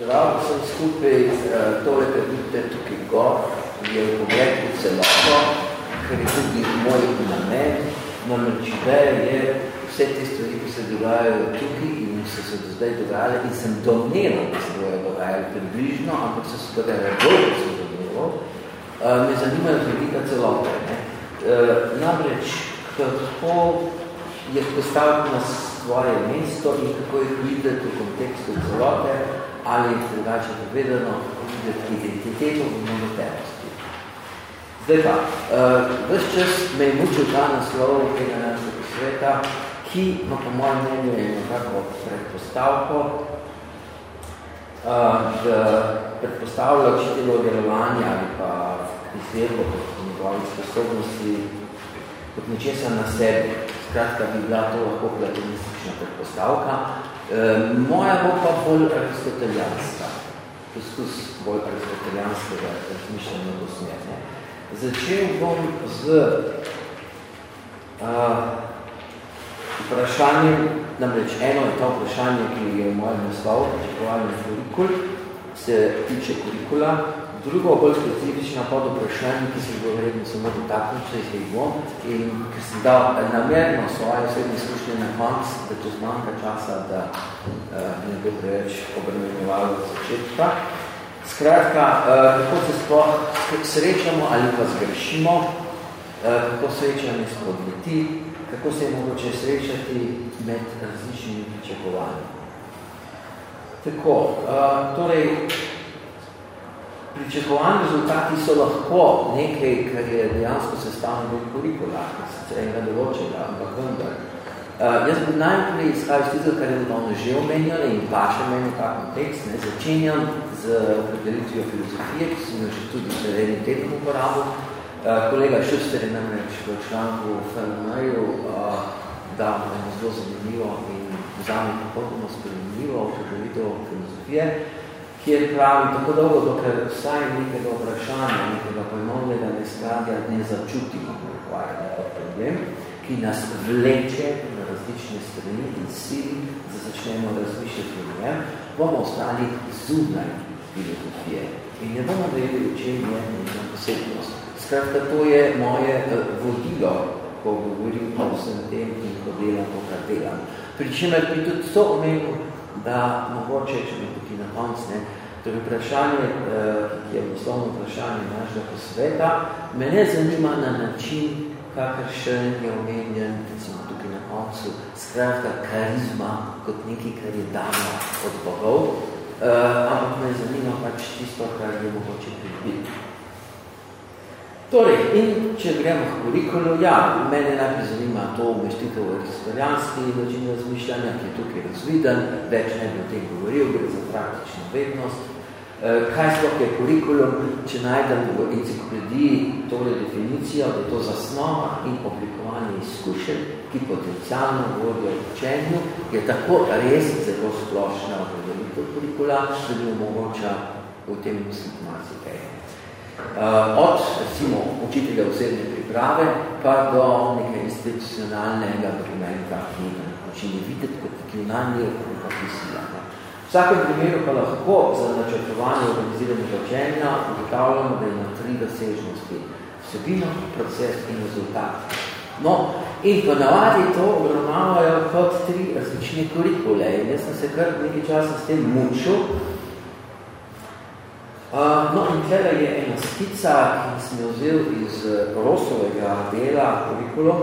Prav sem skupaj uh, tole, kar vidite tukaj gor, je v pogledu celoto, ker je tudi moj namen, namreč ideja je vse te stvari, ki se dogajajo tukaj in so se do zdaj dogajale in sem domnevno, da se bojo dogajali približno, ampak so se dogajale bolj, kot sem domnevno, uh, me zanimajo velika celota. Ne? Uh, namreč, kako je postavljeno svoje mesto in kako jih videti v kontekstu celote, ali drugače povedano, identiteto in monotenost. Zdaj pa, uh, ves čas me je mučil ta naslov tega našega sveta, ki ima po mojem mnenju nekako predpostavko, uh, da predpostavlja učiteljo delovanja ali pa izvedbo kot njegovih sposobnosti kot nečesa na sebi. Skratka, bi bila to lahko platonistična predpostavka. E, moja bo pa bolj aristotelijanska. Poskus bolj aristotelijanskega razmišljanja do smerne. Začel bom z uh, vprašanjem, namreč eno je to vprašanje, ki je v mojem naslovu, pričakovalni kurikul, se tiče kurikula, drugo, bolj specifično pod vprašanje, ki se bo vredno samo dotaknil, če jih bom, in ker sem dal namerno svoje osebne izkušnje na konc, da to zmanjka časa, da uh, ne bo preveč obremenjevalo začetka. Skratka, uh, kako se sploh srečamo ali pa zgrešimo, uh, kako srečanje spodleti, kako se je mogoče srečati med različnimi pričakovanji. Tako, uh, torej, pričakovani rezultati so lahko nekaj, kar je dejansko sestavno del kurikula, sicer enega določenega, ampak vendar. Uh, jaz bi najprej izhajal iz tega, kar je ono že omenjala in paše meni ta kontekst, ne, začenjam z opredelitvijo filozofije, ki sem jo že tudi srednji tekom uporabil. Uh, kolega Šuster je namreč v članku FNM-ju uh, dal eno zelo zanimivo in vzame popolnoma spremljivo opredelitev filozofije, kjer pravi tako dolgo, dokler vsaj nekega vprašanja, nekega pojmovnega neskladja ne začutimo, nekaj problem, ki nas vleče na različne strani in sili, da začnemo razmišljati o njem, bomo ostali zunaj filozofije in ne bomo vedeli, v čem je nekaj posebnost. Skratka, to je moje uh, vodilo, ko govorim o vsem tem in ko delam to, kar delam. Pričemer bi tudi to omenil, da mogoče, če bi tukaj konc, ne, torej vprašanje, eh, ki je osnovno vprašanje našega posveta, me ne zanima na način, kakršen je omenjen, recimo tukaj na koncu, skratka karizma kot nekaj, kar je dano od bogov, uh, ampak me zanima pač tisto, kar je mogoče pribiti. Torej, in če gremo v kurikulu, ja, mene najprej zanima to umestitev v aristotelijanski način razmišljanja, ki je tukaj razviden, več ne bi o tem govoril, gre za praktično vednost. Eh, kaj sploh je kurikulum, če najdem v enciklopediji tole definicijo, da je to zasnova in oblikovanje izkušenj, ki potencialno vodijo v učenju, je tako res zelo splošna opredelitev kurikula, da bi omogoča v tem misliti marsikaj. Uh, od, recimo, učitelja osebne priprave, pa do nekaj institucionalnega dokumenta, ki načini videti kot tekivnanje profesija. V vsakem primeru pa lahko za načrtovanje organiziranega učenja ugotavljamo, da ima tri razsežnosti. Vsebino, proces in rezultat. No, in po navadi to obravnavajo kot tri različne kurikule. In jaz sem se kar nekaj časa s tem mučil, Uh, no, in tukaj je ena skica, ki sem jo vzel iz eh, Rosovega dela kurikulo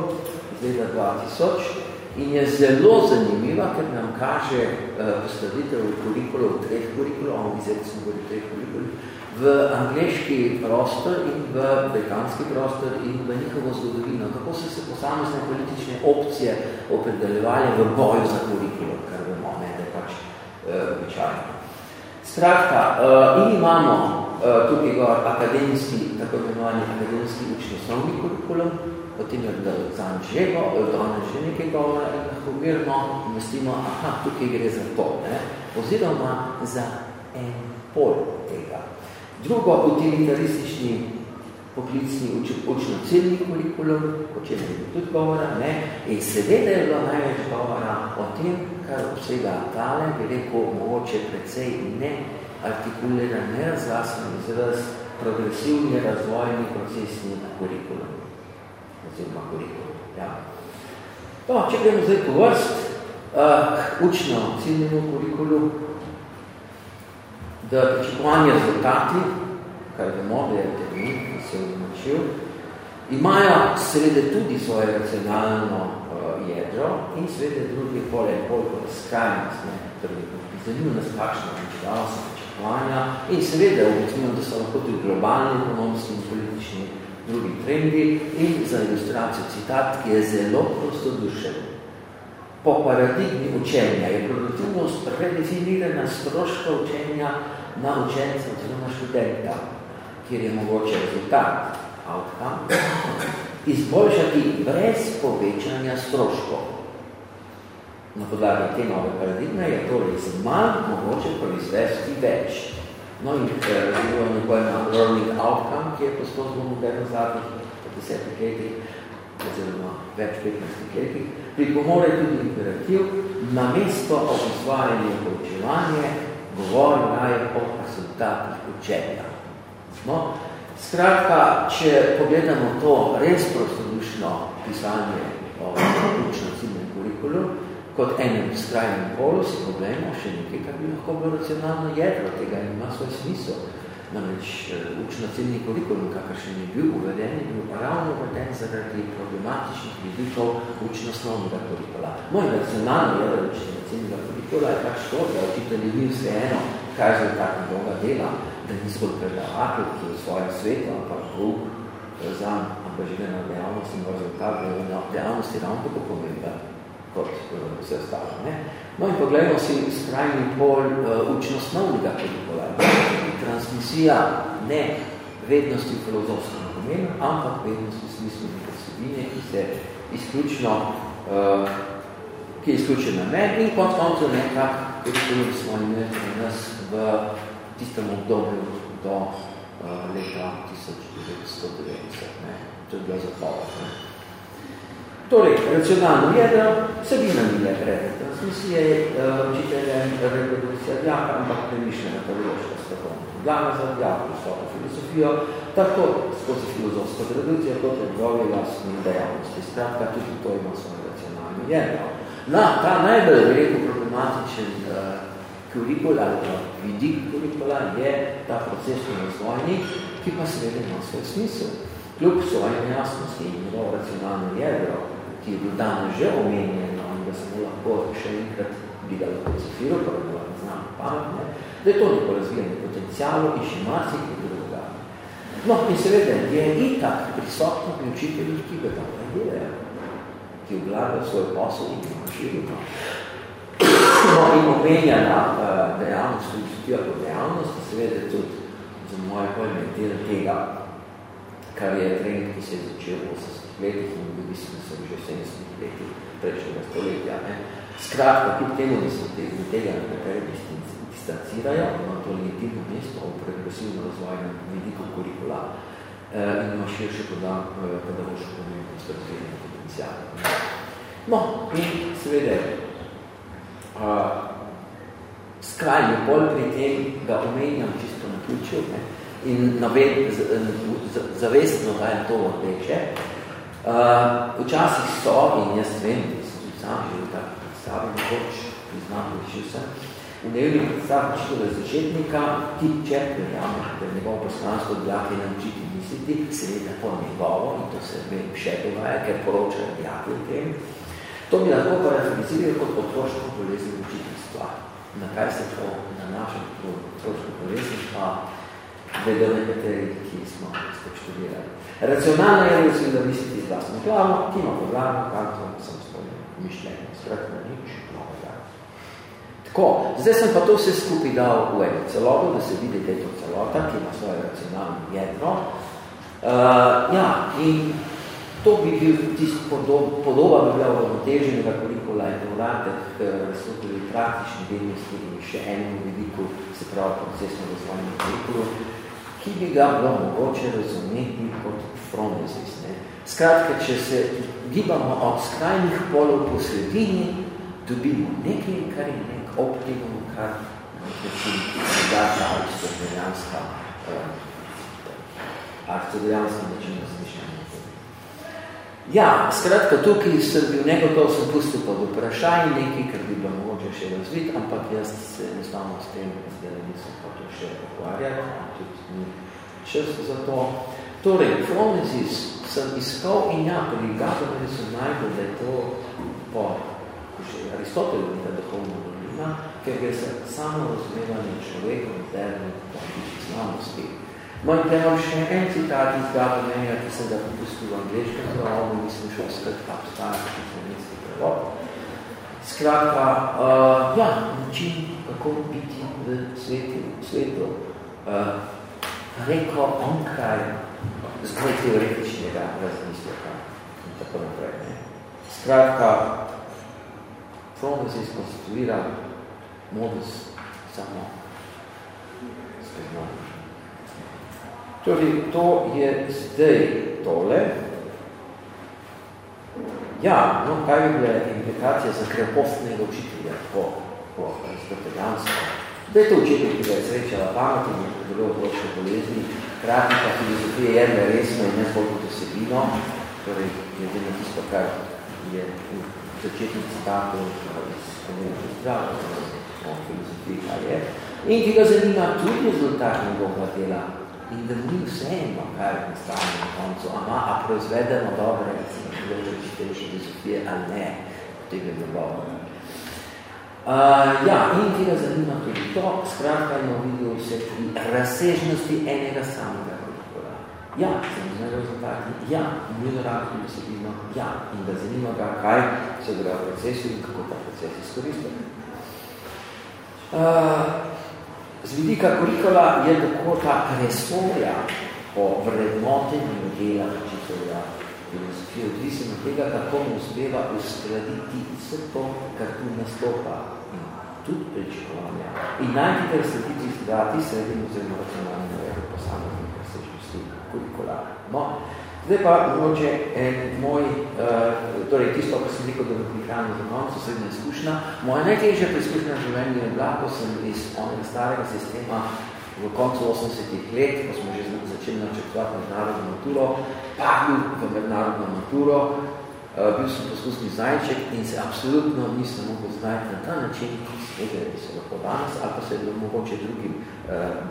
iz leta 2000 in je zelo zanimiva, ker nam kaže uh, postavitev kurikulov, treh kurikulov, on vizet sem govoril treh kurikulov, v angliški prostor in v britanski prostor in v njihovo zgodovino. Kako so se posamezne politične opcije opredeljevali v boju za kurikulo, kar vemo, ne, da pač uh, običajno. Skratka, uh, in imamo uh, tukaj gor akademski, tako imenovani akademski učni osnovni kurikulum, potem je da zanj že, danes že nekaj govora in lahko mirno umestimo, aha, tukaj gre za to, ne? oziroma za en pol tega. Drugo, utilitaristični poklicni uč, učno-ciljni kurikulum, o čem je tudi govora, ne? in seveda je bilo največ govora o tem, kar vsega tale, bi rekel, mogoče precej ne artikulira nerazglasen izraz progresivni razvojni procesni kurikulum. Oziroma kurikulum, ja. No, če gremo zdaj po vrst, uh, učno ciljnemu kurikulu, da pričakovanje rezultati, kar vemo, da je termin, ki se je odmočil, imajo seveda tudi svoje racionalno uh, jedro in seveda drugi pole je bolj kot skrajnost, ne, torej, zanima nas kakšno pričakovanje se pričakovanja in seveda ugotovimo, da so lahko tudi globalni ekonomski in politični drugi trendi. In za ilustracijo citat, ki je zelo prostodušen. Po paradigmi učenja je produktivnost redefinirana stroška učenja na učenca oziroma študenta, kjer je mogoče rezultat, outcome, izboljšati brez povečanja stroškov. Na podlagi te nove paradigme je torej z manj mogoče proizvesti več. No in razvijamo pojma learning outcome, ki je postal zelo moderno zadnjih po desetih letih, oziroma več 15 letih, pripomore tudi imperativ, na mesto obizvajanje poučevanje, govori raje o rezultatih učenja. No, skratka, če pogledamo to res prostodušno pisanje o učno ciljnem kurikulu, kot enem skrajnem polu, si pogledamo še nekaj, kar bi lahko bilo racionalno jedro tega ima svoj smisel. Namreč eh, učno ciljni kurikulum, kakršen je bil uveden, je bil ravno uveden zaradi problematičnih vidikov učno-osnovnega kurikula. Moj racionalno jedro učno ciljnega kurikula je pač to, da učitelji ni vse eno, kaj je rezultat njegovega dela, da ni zgolj predavatelj, ki je v svojem svetu, ampak kruh, za angažirana dejavnost in rezultat dejavnosti ravno tako pomembna kot uh, vse ostalo. Ne? No in pogledamo si skrajni pol uh, učnosnovnega kurikula. Transmisija ne vednosti v filozofskem pomenu, ampak vednosti neke vsebine, ki se izključno uh, ki je izključena ne in kot koncu nekak, kurikulum smo imeli nas v tistem obdobju do uh, leta 1990. Ne? To je bila zapoved. Torej, racionalno jedro, vsebina ni le predmet transmisije, uh, učitelje, reprodukcija djaka, ampak premišljena teološka strokovna podlaga za djaka, visoko filozofijo, tako skozi filozofsko tradicijo, kot je njegovi lastni dejavnosti. Skratka, tudi to ima svoje racionalno jedro. Na ta najbolj rekel problematičen uh, kurikul ali pa vidik kurikula je ta procesno razvojni, ki pa seveda ima svoj smisel. Kljub svojim jasnosti in njegovo racionalno jedro, ki je bil danes že omenjeno in da smo lahko še enkrat bi ga lahko cifiro, pa bi vam znam pametne, da je to neko razvijanje potencijalov in še marsi, ki je druga. No, in seveda je itak prisotno pri učiteljih, ki ga tam reagirajo, ki oblagajo svoj posel in ima širino. No, in omenjena dejavnost, filosofija kot dejavnost, seveda tudi za moje pojme del tega, kar je trend, ki se je začel v 80 letih in v bistvu sem že 70 letih prejšnjega stoletja. Ne. Skratka, kljub temu, da se te, tega nekaj distancirajo, ima to legitimno mesto v progresivno razvojnem vidiku kurikula eh, in ima širše pedagoško pomembnost razvijenja potencijala. No, in seveda, uh, skrajni bolj pri tem, da omenjam čisto na ključu, ne, in naved, z, z, zavestno dajem to odleče. Uh, včasih so, in jaz vem, da sem tudi sam že tako predstavil, nekoč priznam, še vse, v dnevni predstavi čitovega začetnika, ki če prejame, da je njegovo poslanstvo dijake naučiti misliti, seveda po njegovo, in to se vem še dogaja, ker poročajo dijake o tem, to bi lahko pa realizirali kot otroško bolezni učiteljstva. Na kaj se to nanaša kot otroško bolezni, pa vedo nekateri, ki smo študirali. Racionalno je razvil, da misliti z vlastno glavo, ki ima podlago, kanto, samostojno mišljenje, skratno nič novega. Tako, zdaj sem pa to vse skupaj dal v eno celoto, da se vidi, da je to celota, ki ima svoje racionalno jedro. Uh, ja, in to bi bil tist podob, podoba bi bila uravnoteženega kurikula in vratek, so tudi praktični delnosti in še enem vidiku, se pravi procesno razvojnem kurikulu, ki bi ga bilo mogoče razumeti kot fronezis. Ne. Skratka, če se gibamo od skrajnih polov po sredini, dobimo nekaj, kar je nek optimum, kar nekaj drugačna aristotelijanska uh, aristotelijanska način razmišljanja. Ja, skratka, tukaj sem bil negotov, sem pustil pod vprašanje nekaj, kar bi bilo mogoče še razviti, ampak jaz se enostavno s tem zdaj nisem hotel še ukvarjati, tudi ni čas za to. Torej, Phronesis sem iskal in ja, pri Gabrielu sem najbolj, da je to po že Aristotel je ta duhovna dolina, ker gre samo razumevanje človeka termini političnih znanosti. No in te imam še en citat iz Gabriela, ki sem ga popustil v angliškem pravodu, mislim, še skratka obstaja kot slovenski prevod. Skratka, uh, ja, način, kako biti v svetu, svetu uh, reko onkraj zgolj teoretičnega razmisleka in tako naprej. Ne. Skratka, Front se izkonstituira modus samo spoznanja. Torej, to je zdaj tole. Ja, no, kaj bi bila implikacija za krepostnega učitelja po, po aristotelijansko? Da je to učitelj, ki ga je srečala pamet in zelo odločne bolezni, krati pa filozofija jedne resno in ne zbolj kot osebino, torej, glede na tisto, kar je začetnih citatov iz spomenuti zdravo, o filozofiji, kaj je, in ki ga zanima tudi rezultat njegovega dela in da ni vseeno, kaj je nastane na koncu, ama, a proizvedemo dobre, recimo, filozofije filozofije ali ne, tega je dobro. Uh, ja, in ki ga zanima tudi to, skratka je vidijo vse tudi razsežnosti enega samega Ja, se mi znajo rezultati, ja, ni naravno besedino, ja, in da zanima ga, kaj se dogaja v procesu in kako ta proces izkoristiti. Uh, z vidika kurikula je tako ta presoja o vrednotenju dela učitelja filozofije odvisno od tega, kako mu uspeva uskladiti vse to, kar tu nastopa in tudi pričakovanja. In najti razslediti zdrati sredin oziroma racionalne posameznika kurikular. No, zdaj pa mogoče en moj, uh, torej tisto, kar sem rekel, da bi prihranil za koncu, srednja izkušnja. Moja najtežja preizkušnja življenja je bila, ko sem iz onega starega sistema v koncu 80-ih let, ko smo že začeli načrtovati mednarodno maturo, padil v mednarodno maturo, uh, bil sem poskusni zajček in se absolutno nisem mogel znajti na ta način, da se lahko danes, ali pa se je mogoče drugim uh,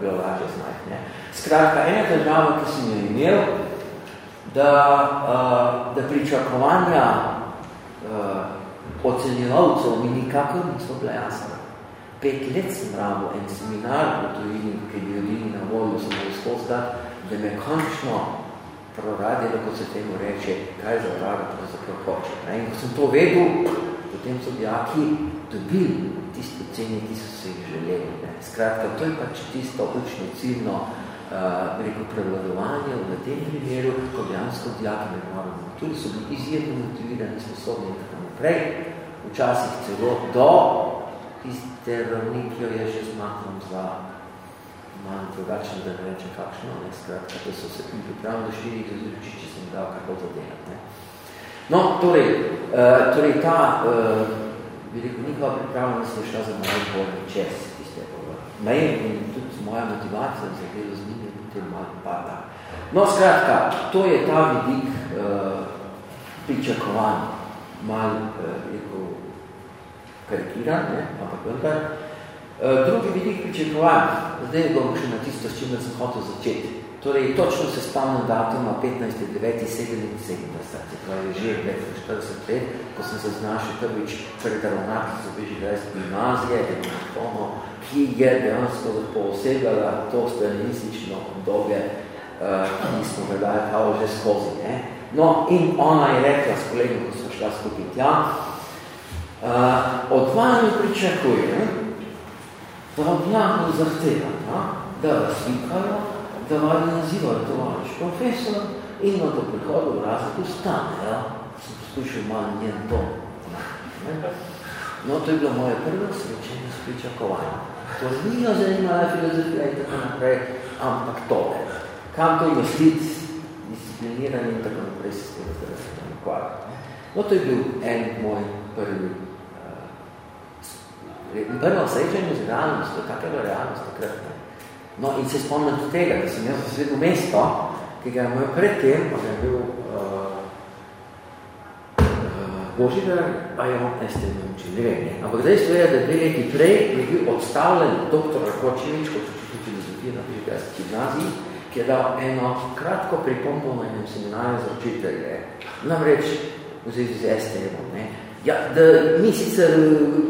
bilo lažje znajti. Skratka, ena država, ki sem jo imel, da, da pričakovanja ocenjevalcev mi nikakor niso bile jasne. Pet let sem rabo en seminar v tujini, ki je ljudi na volju sem izpozdal, da me končno proradilo, ko se temu reče, kaj za vraga pravzaprav hoče. In ko sem to vedel, potem so dijaki dobili tiste ocene, ki so se jih želeli. Skratka, to je pač tisto učno ciljno uh, rekel, prevladovanje v tem primeru, ko dejansko dijaki med narodom tudi so bili izjemno motivirani, sposobni in tako naprej, včasih celo do tiste ravni, ki jo je že zmatrom za malo drugačno, da ne rečem kakšno, ne, skratka, da so se tudi pripravili do štirih različi, če sem dal kako to delati. Ne. No, torej, uh, torej ta uh, bi rekel, njihova pripravljenost je šla za malo bolj čez tiste meje in tudi moja motivacija za delo z potem malo pada. No, skratka, to je ta vidik uh, pričakovan, malo, rekel, karikiran, ne, ampak vendar. Uh, drugi vidik pričakovan, zdaj bom še na tisto, s čim sem hotel začeti. Torej, točno se spomnim datuma 15.9.77, se pravi že 40 let, ko sem se znašel prvič pred ravnateljstvo Bežigrajske gimnazije, Tono, ki je dejansko poosebljala to stalinistično obdobje, uh, ki smo gledali kao že skozi. Ne? No, in ona je rekla s kolegom, ko smo šla skupaj tja, uh, od vami pričakujem, da od njako zahteva, da vas vikajo, da vadi nazivajo tovariš profesor in na to prihodu v razliku stane, ja? sem poskušal malo njen dom. No, to je bilo moje prvo srečenje s pričakovanjem. To ni jo zanimala filozofija in tako naprej, ampak tole. Kam to investiti, discipliniranje in tako naprej se s tem zdravstvenim ukvarjati. No, to je bil en moj prvi uh, prvo srečanje z realnostjo, kakava realnost takrat. No, in se spomnim do tega, da sem jaz svetu mesto, ki ga je moj predtem, pa je bil uh, Božidar, pa je on este naučil, ne vem, ne. Ampak zdaj je, da dve leti prej je bil odstavljen doktor Rakočevič, kot so filozofije na Pižgarski gimnaziji, ki je dal eno kratko pripombo na enem seminarju za učitelje. Namreč, v zvezi z STM-om. Ja, da mi sicer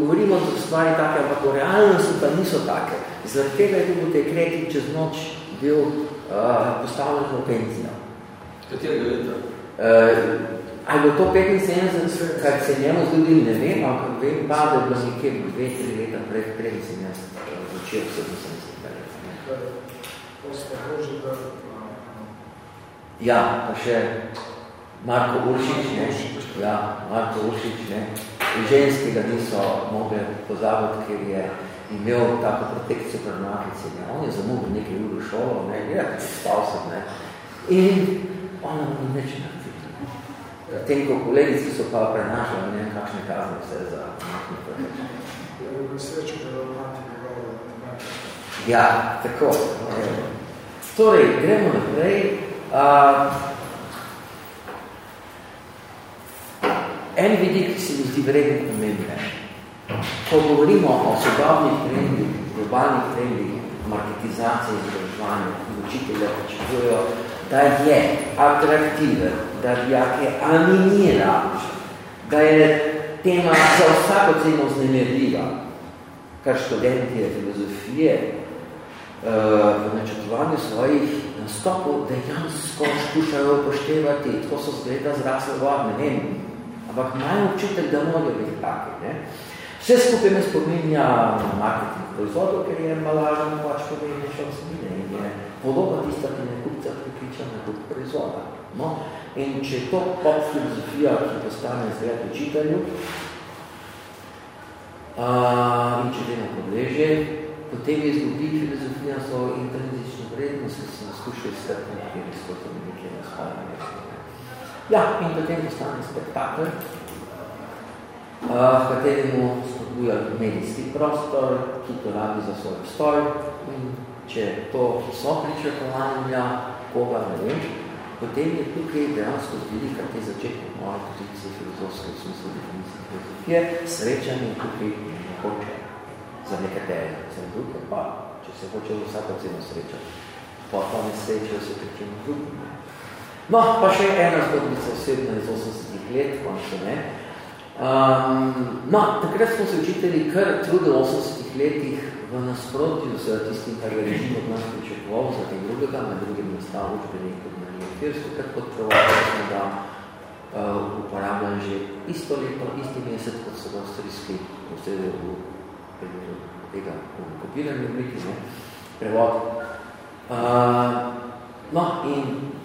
govorimo o stvari take, ampak v realnosti pa niso take. Zaradi tega je bil te kreti čez noč bil uh, postavljen v penzijo. Katerega leta? Uh, Ali bo to 75, kar se njemu zgodili, ne vem, ampak vem pa, da je bilo nekje dve, tri leta pred sem jaz začel 77 let. Ja, pa še Marko Uršič, ne? Ja, Marko Uršič, ne? Ženski ga niso mogli pozabiti, ker je imel tako protekcijo pred mlakice, ne? On je zamudil nekaj ur v šolo, ne? Ja, spal sem, ne? In ona mu neč naredila. Tem, ko kolegici so pa prenašali, ne vem, kakšne kazne vse za nahtne Ja, tako. Torej, gremo naprej. Uh, en vidik, ki se mi zdi vreden pomembne. Ko govorimo o sodobnih trendih, globalnih trendih, marketizacije, izobraževanja, učitelja pričakujejo, da je atraktiven, da dijake animira, da je tema za vsako ceno znemerljiva, kar študenti filozofije uh, v načrtovanju svojih nastopov dejansko skušajo upoštevati, to so zgleda zrasle vod, ne vem, ampak imajo občutek, da morajo biti taki. Ne? Vse skupaj me spominja na marketing proizvodov, ker je malažen pač povedal, še osmine in je podoba tista, ki ne kupca prikriča na kup proizvoda. No? In če je to pop filozofija, ki postane zgled učitelju, uh, in če temu podleže, potem je izgubi filozofija svojo intrinzično vrednost, ki se skuša izsrpno nekaj izkotom nekaj razpalja. Ja, in potem postane spektakl, uh, v kateremu spodbuja medijski prostor, ki to rabi za svoj obstoj in če to so pričakovanja, koga ne vem, potem je tukaj dejansko zvidika te začetne moje pozicije filozofske v smislu definicije filozofije, srečanje tukaj ne hoče za nekatere, za druge pa, če se hoče vsako ceno srečati, pa pa ne srečajo se pri čem drugim. No, pa še ena zgodbica osebna iz 80 let, končno ne. Um, no, takrat smo se učitelji kar trudili v 80 letih v nasprotju z tistim, kar je režim od nas pričakoval, za tem drugega, na drugem nastavu učbenik kot na Ljubfirsko, kar kot smo da uh, uporabljali že isto leto, isti mesec, kot so ga avstrijski posledili v primeru tega kopiranja obliki, ne, prevod. Uh, no, in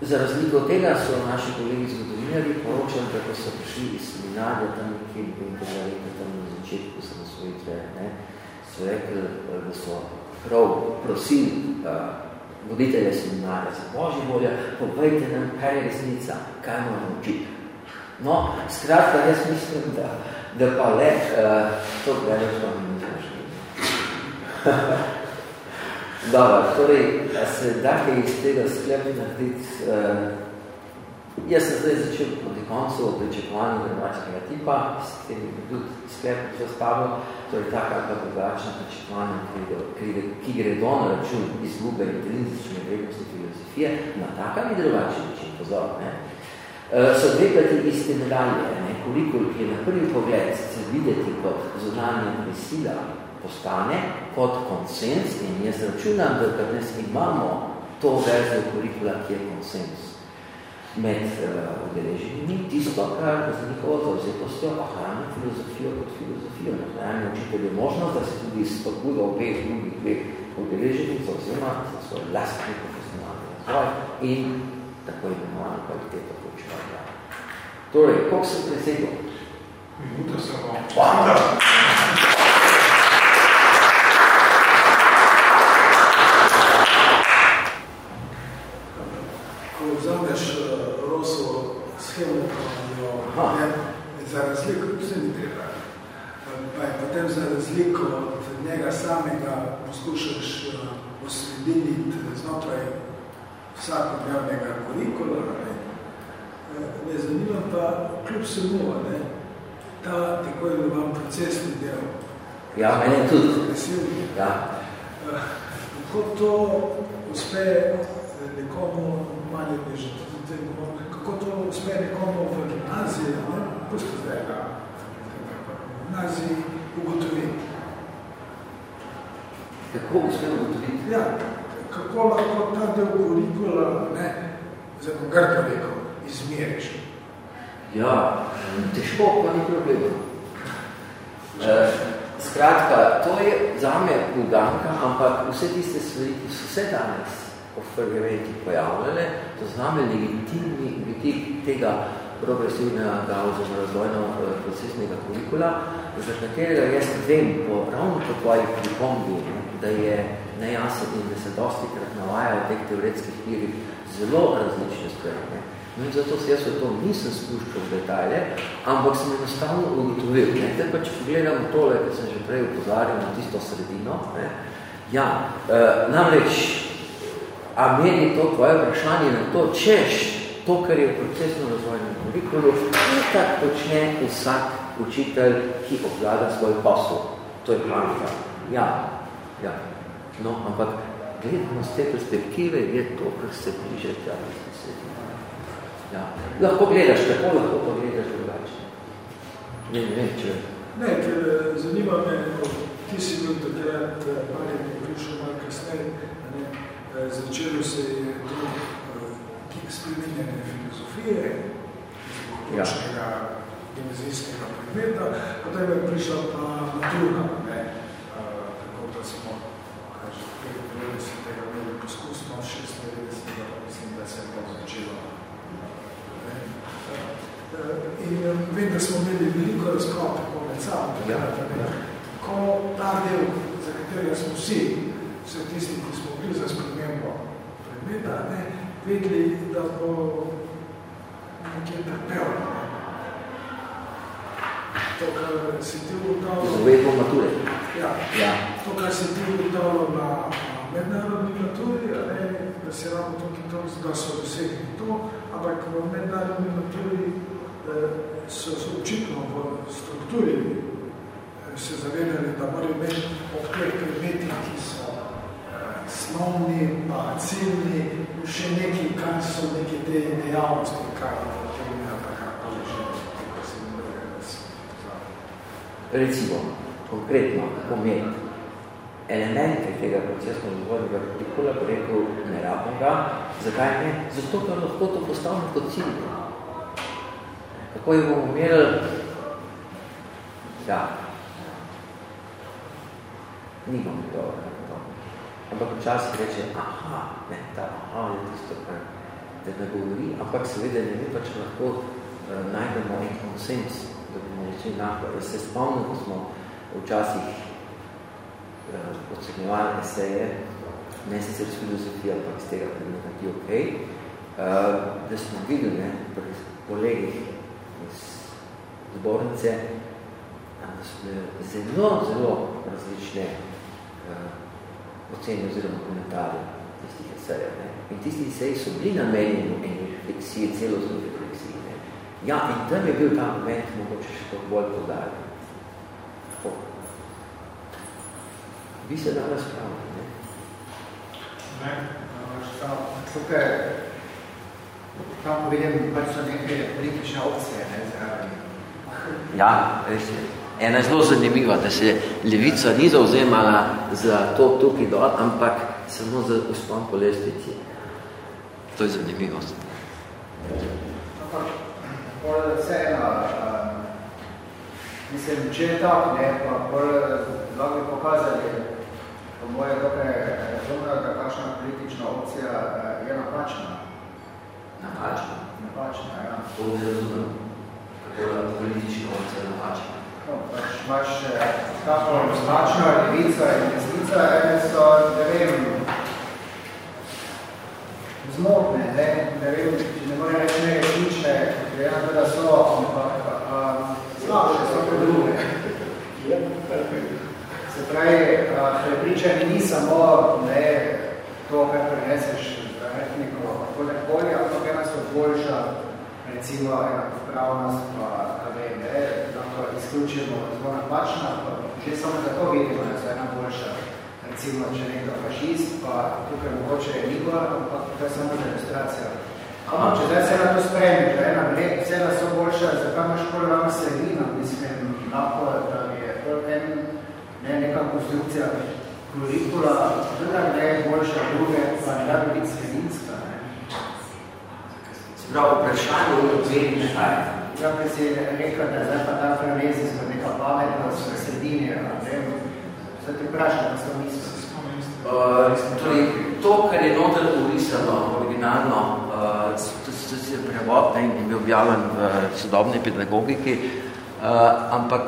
za razliko tega so naši kolegi zgodovinari poročali, kako so prišli iz seminarja tam nekje in tega leta tam na začetku osvojitve, ne, so rekli, da so prav prosili uh, voditelje seminarja za Božji volja, povejte nam, kaj je resnica, kaj moramo učiti. No, skratka, jaz mislim, da, da pa le uh, to gledaš, pa mi ne znašli. Dobro, torej, da se dake iz tega sklepi narediti, uh, jaz sem zdaj začel proti koncu o pričakovanju drugačnega tipa, s tem bi tudi sklep zastavil, torej taka ali pa drugačna pričakovanja, ki, ki gredo na račun izgube intrinzične vrednosti filozofije, na taka ali drugačen način, pozor, ne. Uh, so dve plati iste medalje, ne, koliko je na prvi pogled se videti kot zunanja prisila postane, kot konsens in jaz računam, da kad imamo to verzijo kurikula, ki je konsens med uh, udeleženimi, tisto, kar z njihovo zavzetostjo ohrani filozofijo kot filozofijo. Nahrani učitelj je možnost, da se tudi spodbuda obeh drugih dveh udeleženih zauzema za svoj lastni profesionalni razvoj in tako imenovano kvaliteto poučevanja. Torej, koliko sem presegel? Minuto samo. Hvala. Poskušaš osrediniti znotraj vsakodnevnega kurikula. Ne, ne zanima pa kljub vsemu, ne, ta tako imenovan procesni del. Ja, meni tudi. Ja. Kako to uspe nekomu, manje beže, kako to uspe nekomu v gimnaziji, ne, pusti zdaj ga, gimnaziji ugotoviti. Kako uspe ugotoviti? Ja, kako lahko ta del kurikula, ne, zelo grdo rekel, izmeriš. Ja, težko, pa ni problema. E, skratka, to je zame uganka, ampak vse tiste stvari, ki so vse danes v fragmenti pojavljale, to zname legitimni vidik tega progresivnega oziroma razvojno procesnega kurikula, za katerega jaz vem po ravno po tvojih pripombi, da je nejasen in da se dosti krat navaja v teh teoretskih virih zelo različne stvari. No in zato se jaz v to nisem spuščal v detalje, ampak sem enostavno ugotovil. Ne? Zdaj pa, če pogledamo tole, ki sem že prej upozarjal na tisto sredino, ne? ja, e, namreč, a meni to tvoje vprašanje na to, češ to, kar je v procesno razvojnem kurikulu, itak počne vsak učitelj, ki obvlada svoj posel. To je panika. Ja, ja. No, ampak gledamo z te perspektive, je to, kar se bliže tja, Ja. Lahko gledaš tako, lahko pa gledaš drugače. Ne, ne, če... Ne, ker eh, zanima me, ti si bil takrat, Marjan eh, je prišel malo kasneje, ne, eh, začelo se je to spremenjene filozofije, izbočnega ja. gimnazijskega predmeta, potem je prišla pa matura, ne, tako da smo, kaže, 95. imeli poskusno, 96. mislim, da se je to začelo In vem, da smo imeli veliko razprav tako med sabo. Ja. Ko ta del, za katerega smo vsi, vse tisti, ki smo bili za spremembo predmeta, ne, vedeli, da bo nekje trpel. To, kar si ti ugotavljal... Zvedbo mature. Ja. ja. To, kar si ti ugotavljal na mednarodni maturi, ne, da se ravno to, da so dosegli to, ampak v mednarodni maturi so se očitno v strukturi se zavedali, da morajo imeti ob teh predmetih, ki so eh, snovni, pa ciljni, še neki, kaj so neke te dejavnosti, kaj Recimo, konkretno, pomeni elemente tega procesno zvodnega kurikula, bi rekel, ne rabim ga. Zakaj ne? Zato, ker lahko to postavimo kot cilj. Kako jih bomo merili? Ja. Nimam dobro na to. Ampak včasih reče, aha, ne, ta aha je tisto, kar te ne govori, ampak seveda ne mi pa, če lahko uh, najdemo en konsens, da bomo reči enako. Da se spomnim, ko smo včasih uh, ocenjevali eseje, ne sicer s filozofija, ampak z tega predmeta ti ok, uh, da smo videli ne, pri kolegih, zbornice, zelo, zelo različne ocene oziroma komentarje tistih esejev. In tisti eseji so bili namenjeni eni refleksije, celostne refleksije. Ne? Ja, in tam je bil ta moment, mogoče še to bolj podarjati. Vi se danes pravili, ne? Ne, tukaj, tam vidim, pač so neke politične opcije, ne, zraven Ja, res je. Ena je zelo zanimiva, da se levica ni zauzemala za to tukaj dol, ampak samo za uspon po lestvici. To je zanimivost. Ampak, bolj vseeno, mislim, če je tako, ne, pa bolj lahko bi pokazali, po moje dokaj razumno, da kakšna politična opcija je napačna. Napačna? Napačna, ja. To ne razumem politični opcija napačna. No, pač imaš tako napačno levica in desnica, ene so, ne vem, zmotne, ne, ne vem, ne moram reči neresnične, glede da so, ampak slabše so kot druge. Se pravi, prepričanje ni samo ne, to, kar preneseš z etniko, tako nekoli, ampak ena so boljša, recimo enakopravnost, pa kaj vem, ne, izključimo zelo napačna, pa že samo zato vidimo, da so ena boljša, recimo, če nekdo fašist, pa tukaj mogoče je Igor, ampak to je samo demonstracija. Ampak, če zdaj se na to spremi, da ena vse da so boljša, zakaj imaš pol ravno sredina, mislim, lahko, da je to en, ne, neka konstrukcija kurikula, da ne je boljša druge, pa ne da bi biti sredinska. Prav, vprašanje je odvedi nekaj. Ja, bi si rekel, da zdaj pa ta frenezijska neka pametna v sredini, ne vem, se ti vprašam, da so misli. Uh, torej, to, kar je noter urisano, originalno, uh, to, to, to je prevod in je bil objavljen v sodobni pedagogiki, uh, ampak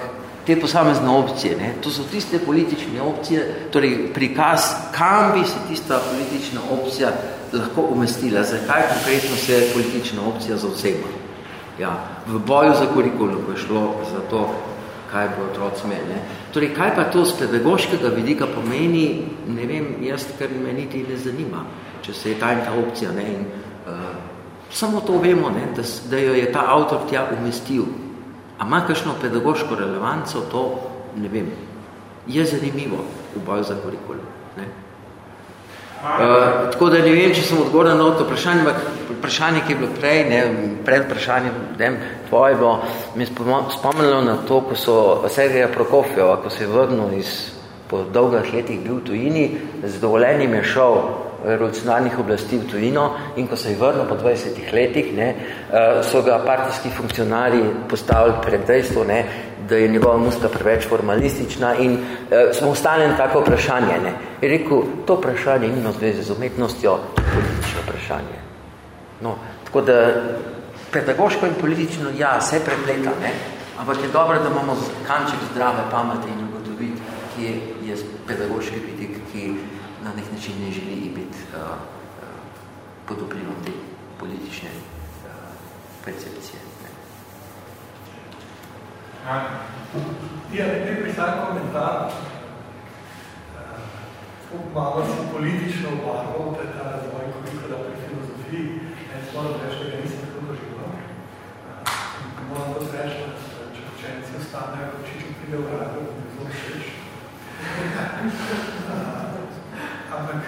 te posamezne opcije, ne, to so tiste politične opcije, torej prikaz, kam bi se tista politična opcija lahko umestila, zakaj konkretno se politična opcija zauzema. Ja, v boju za kurikulum je šlo za to, kaj bo otroci imeli. Torej, kaj pa to z pedagoškega vidika pomeni, ne vem, jaz, ker me niti ne zanima, če se je ta in ta opcija. Ne, in, uh, samo to vemo, ne, da, da jo je ta avtor tja umestil. A ima kakšno pedagoško relevanco, to ne vem. Je zanimivo v boju za kurikulum. Ne. Uh, tako da ne vem, če sem odgovoril na to vprašanje, ampak vprašanje, ki je bilo prej, ne, pred vprašanjem, dem, tvoje bo, mi spomnilo na to, ko so Sergeja Prokofjeva, ko se je vrnil iz, po dolgih letih bil v tujini, z dovoljenjem je šel revolucionarnih oblasti v tujino in ko se je vrnil po 20 letih, ne, so ga partijski funkcionari postavili pred dejstvo, ne, da je njegova muska preveč formalistična in uh, smo ustanili tako vprašanje. Ne. Je rekel, to vprašanje ima zveze z umetnostjo, politično vprašanje. No, tako da pedagoško in politično, ja, vse prepleta, ne, ampak je dobro, da imamo kanček zdrave pamete in ugotoviti, kje je pedagoški vidik, ki na nek način ne uh, pod vplivom te politične uh, percepcije. Ja, nekaj pisar komentar, kako malo si politično obarval, da je ta razvoj kurikula pri filozofiji, en sporo reči, da ga nisem tako doživel. Moram to reči, da če učenci ostanejo, očično pride v radio, da bi zelo všeč. Ampak...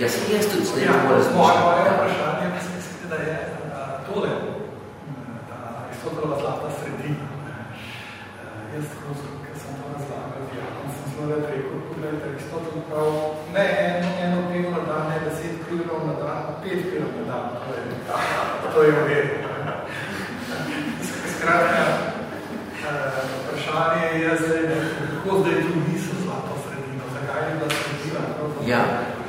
Ja, sem jaz tudi zdaj ja, moje vprašanje, mislim, da je tole, ta Aristotelova zlata sredina, jaz, ko sem to razlagal, ja, sem zelo rad rekel, pogledajte, Aristotel prav, ne eno, eno pivo na dan, ne deset krivov na dan, pet krivov na dan, to je, to je uvedno. Skratka, uh, vprašanje je zdaj, ne, kako zdaj tu niso zlato sredino, zakaj je bila sredina, ja.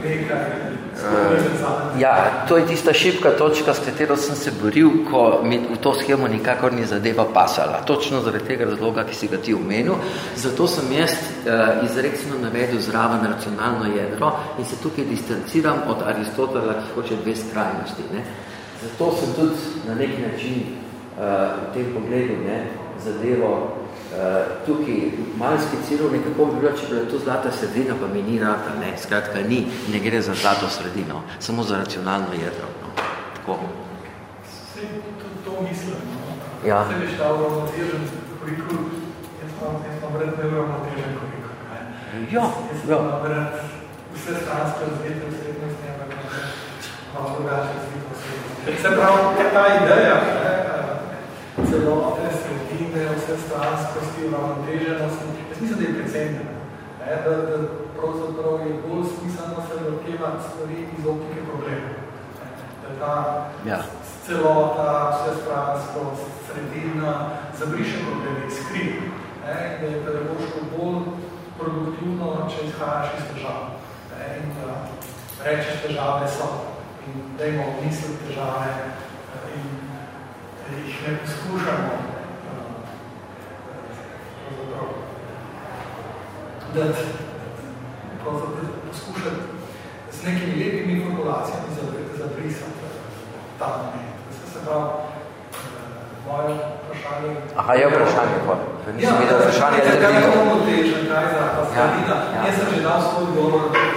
nekaj, Uh, ja, to je tista šipka točka, s katero sem se boril, ko mi v to schemo nikakor ni zadeva pasala. Točno zaradi tega razloga, ki si ga ti omenil. Zato sem jaz uh, izrecno navedel zraven racionalno jedro in se tukaj distanciram od Aristotela, ki hoče dve skrajnosti. Ne. Zato sem tudi na nek način uh, v tem pogledu ne, zadevo Uh, tukaj malo skiciral nekako bi bilo, če bi to zlata sredina, pa mi ni rata, ne, skratka ni, ne gre za zlato sredino, samo za racionalno jedro, no, tako. Vse to, to mislim, no. Ja. Vse veš ta uravnotežen kurikul, jaz imam, jaz imam vred neuravnotežen kurikul, ne. Ja, jaz ja. imam vred vse stranske razvijete vsebnosti, ampak malo drugače vsebnosti. Se pravi, ta ideja, ne, celote, sredine, vse stranskosti, uravnoteženosti. Jaz mislim, da je precenjena. Da, da pravzaprav je bolj smiselno se vrkevati stvari iz optike problema. Da ta ja. celota, vse stranskost, sredina, zabriše probleme, skriva. Da je pedagoško bolj produktivno, če izhajaš iz težav. In da rečeš težave so. In dajmo misliti težave jih ne poskušamo da poskušati z nekimi lepimi formulacijami zabrisati ta moment. Se pravi, moje vprašanje... Aha, je vprašanje, ker nisem videl vprašanje. Ja, kaj je to motežen, kaj za paskalina? Ja, ja. Jaz sem že dal svoj govor na vprašanje.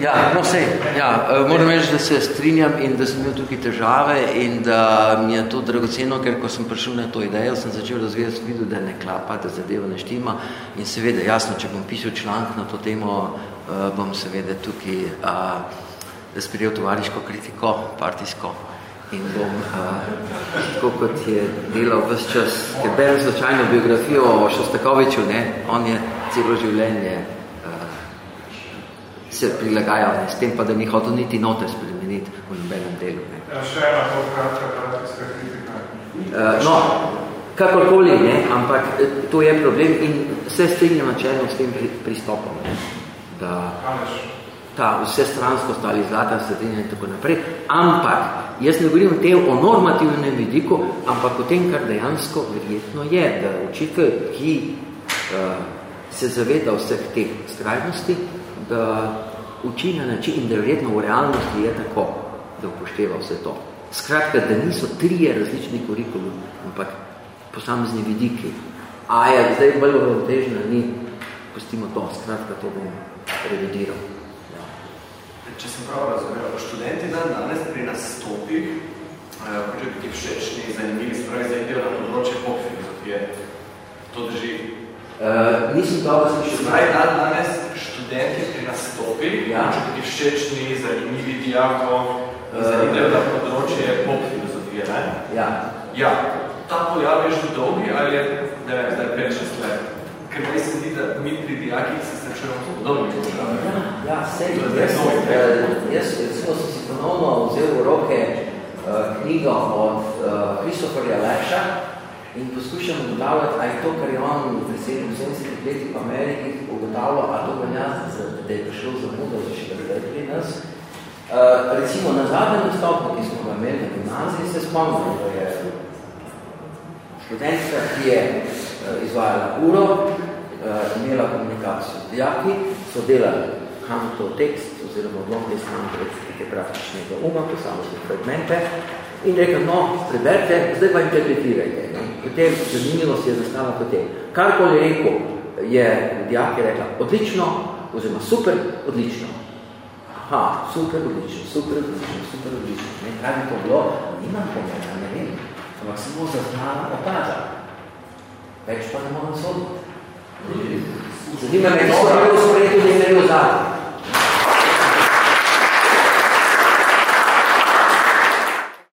Ja, no sej, ja, eh, moram reči, da se strinjam in da sem imel tukaj težave in da mi je to dragoceno, ker ko sem prišel na to idejo, sem začel razvijati videl, da ne klapa, da zadeva ne štima. In seveda, jasno, če bom pisal članek na to temo, uh, bom seveda tukaj uh, sprejel tovariško kritiko, partijsko, in bom, uh, tako kot je delal vse čas, ker berem slučajno biografijo o Šostakoviču, ne, on je celo življenje se prilagajal, ne, s tem pa, da ni hotel niti note spremeniti v nobenem delu. Ne. Ja, še ena kratka partijska kritika. Uh, no, kakorkoli, ne, ampak to je problem in vse strinjam načelno s tem pristopom, ne, da... Ta vse stranskost ali zlata sredina in tako naprej, ampak jaz ne govorim o tem o normativnem vidiku, ampak o tem, kar dejansko verjetno je, da učitelj, ki uh, se zaveda vseh teh skrajnosti, da uči na način in da verjetno v realnosti je tako, da upošteva vse to. Skratka, da niso trije različni kurikuli, ampak posamezni vidiki. A je zdaj bolj uravnotežna, ni, pustimo to, skratka, to bom revidiral če sem prav razumel, študenti dan danes pri nastopih uh, hoče biti všečni, zanimivi, spravi za idejo na področje pop filozofije. To drži? Uh, nisem dobro slišal. Spravi dan danes študenti pri nastopih ja. hoče biti všečni, zanimivi dijakov, uh, za idejo na področje pop filozofije, ne? Ja. Ja. Ta pojav je že dolgi ali je, ne vem, zdaj 5-6 let? Ker meni se zdi, da mi pri dijakih se srečujemo s podobnimi programi. Ja, ja, sej, jaz, eh, jaz, recimo, sem si ponovno vzel v roke uh, knjigo od uh, Leša in poskušam ugotavljati, a je to, kar je on v 70 letih v Ameriki ugotavljal, a to velja, da je prišlo za mudo, za še da pri nas. Uh, recimo, na zadnjem nastopu, ki smo ga imeli na gimnaziji, se spomnimo, da je študentka, ki je uh, izvajala uro, uh, imela komunikacijo. Dijaki so delali Kantov tekst oziroma odlomke iz Kantove kritike praktičnega uma, posamezne fragmente in rekel, no, preberite, zdaj pa interpretirajte. Potem zanimivost je zastala potem. Karkoli rekel, je dijak je rekla, odlično, oziroma super, odlično. Aha, super, odlično, super, odlično, super, odlično. Ne? Kaj bi to bilo? Nimam pomena, ne vem. Ampak samo zaznala opaža. Več pa ne moram soditi. Zanima me, kako je bilo sprejeto, da je imel zadnje.